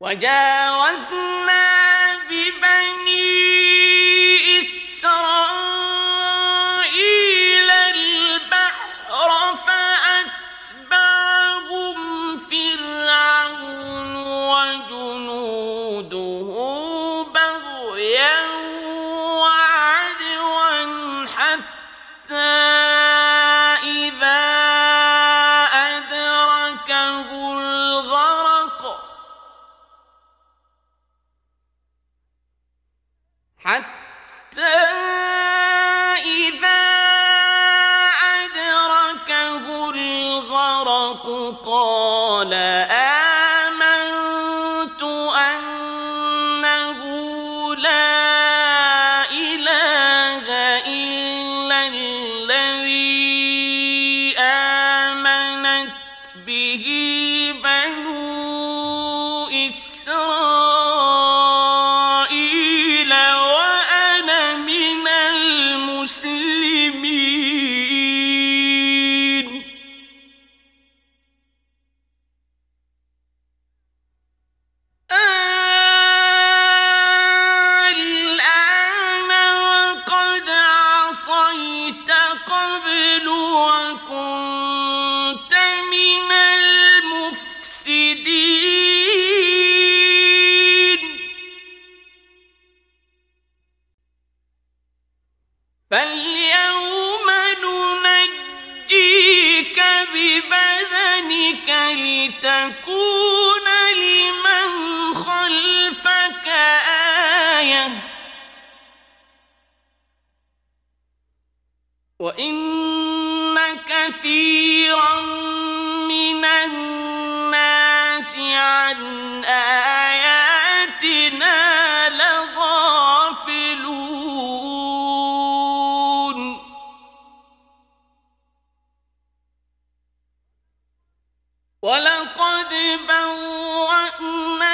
وجاوزنا ببني قال وَلَقَدْ بَوَّأْنَا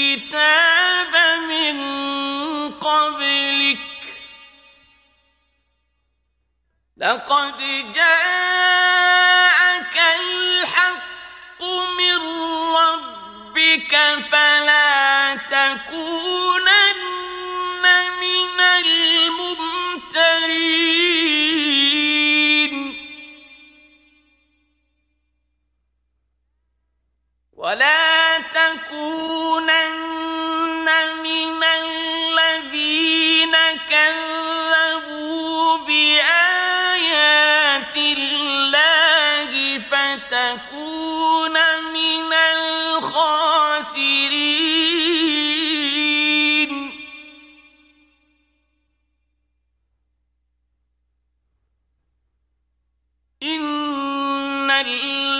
الكتاب من قبلك. لقد جاءك الحق من ربك فلا تكون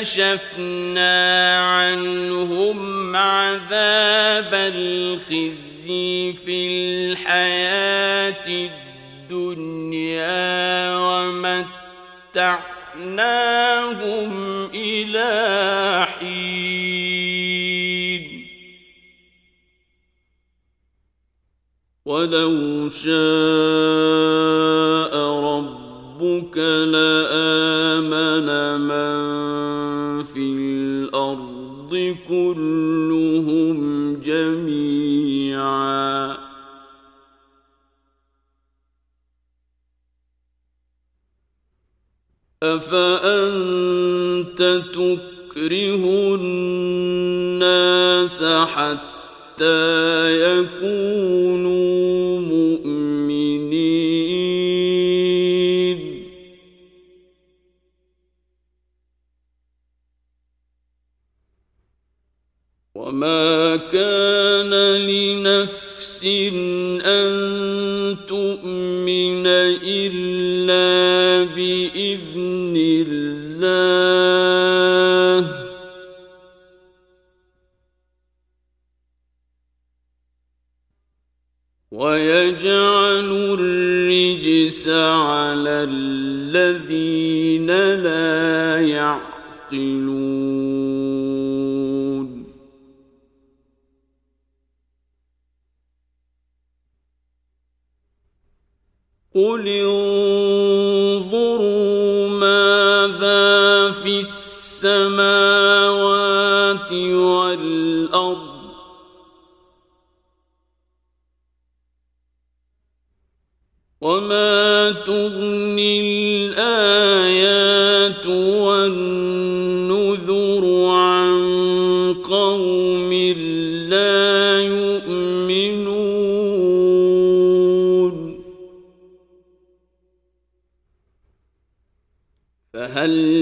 آمنوا كشفنا عنهم عذاب الخزي في الحياة الدنيا ومتعناهم إلى حين. ولو شاء ربك لآمن من في الأرض كلهم جميعا. أفأنت تكره الناس حتى يكونوا وما كان لنفس أن تؤمن إلا بإذن الله ويجعل الرجس على الذين لا يعقلون قل انظروا ماذا في السماوات والأرض وما تغني الآن هل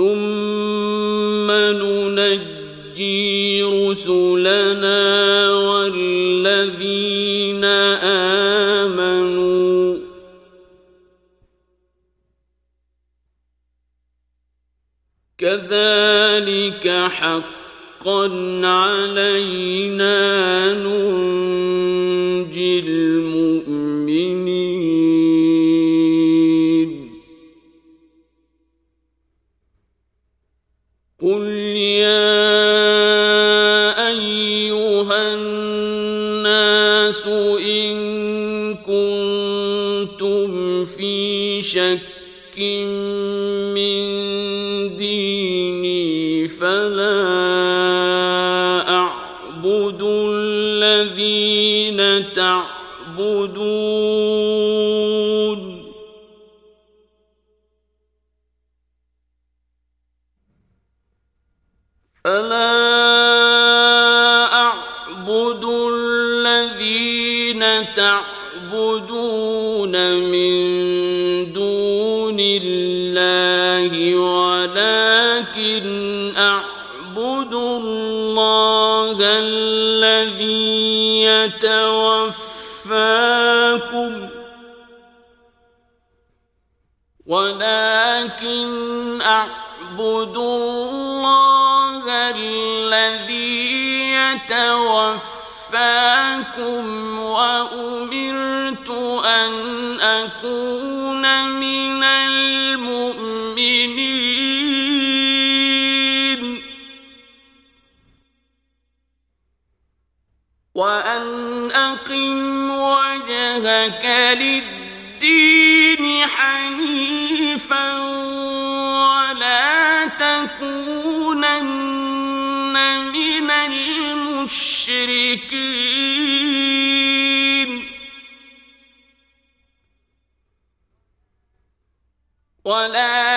ثم ننجي رسلنا والذين آمنوا كذلك حقا علينا ننجي الذين تعبدون. فلا أعبد الذين تعبدون من دون الله ولكن أعبد الله. يتوفاكم. ولكن أعبد الله الذي يتوفاكم يتوفاكم وأمرت أن أكون من المؤمنين. لك للدين حنيفا ولا تكونن من المشركين. ولا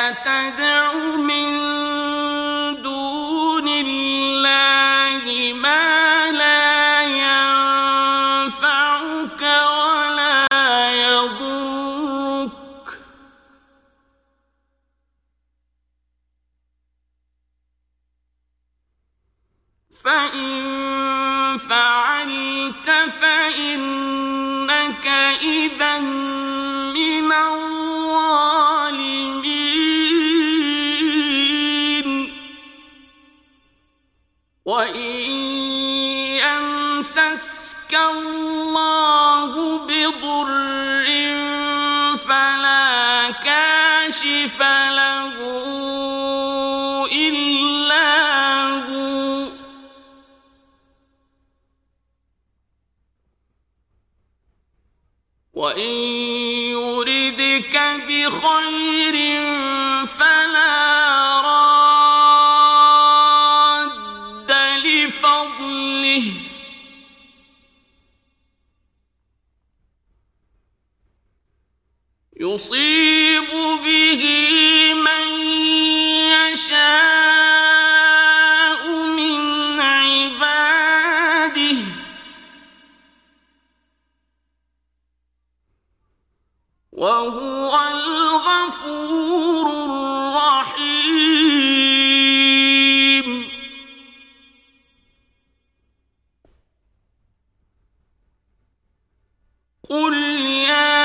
فإن فعلت فإنك إذا من الظالمين. وإن يمسسك الله بضر فلا كاشف له. وَإِن يُرِدْكَ بِخَيْرٍ فَلَا رَادَّ لِفَضْلِهِ يُصِيبُ بِهِ قل يا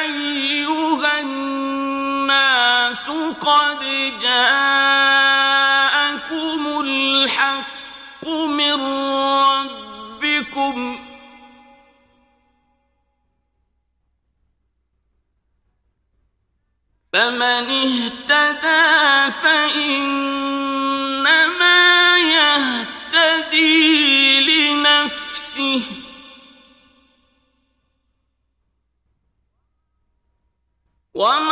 أيها الناس قد جاءكم الحق من ربكم فمن اهتدى فإنما وما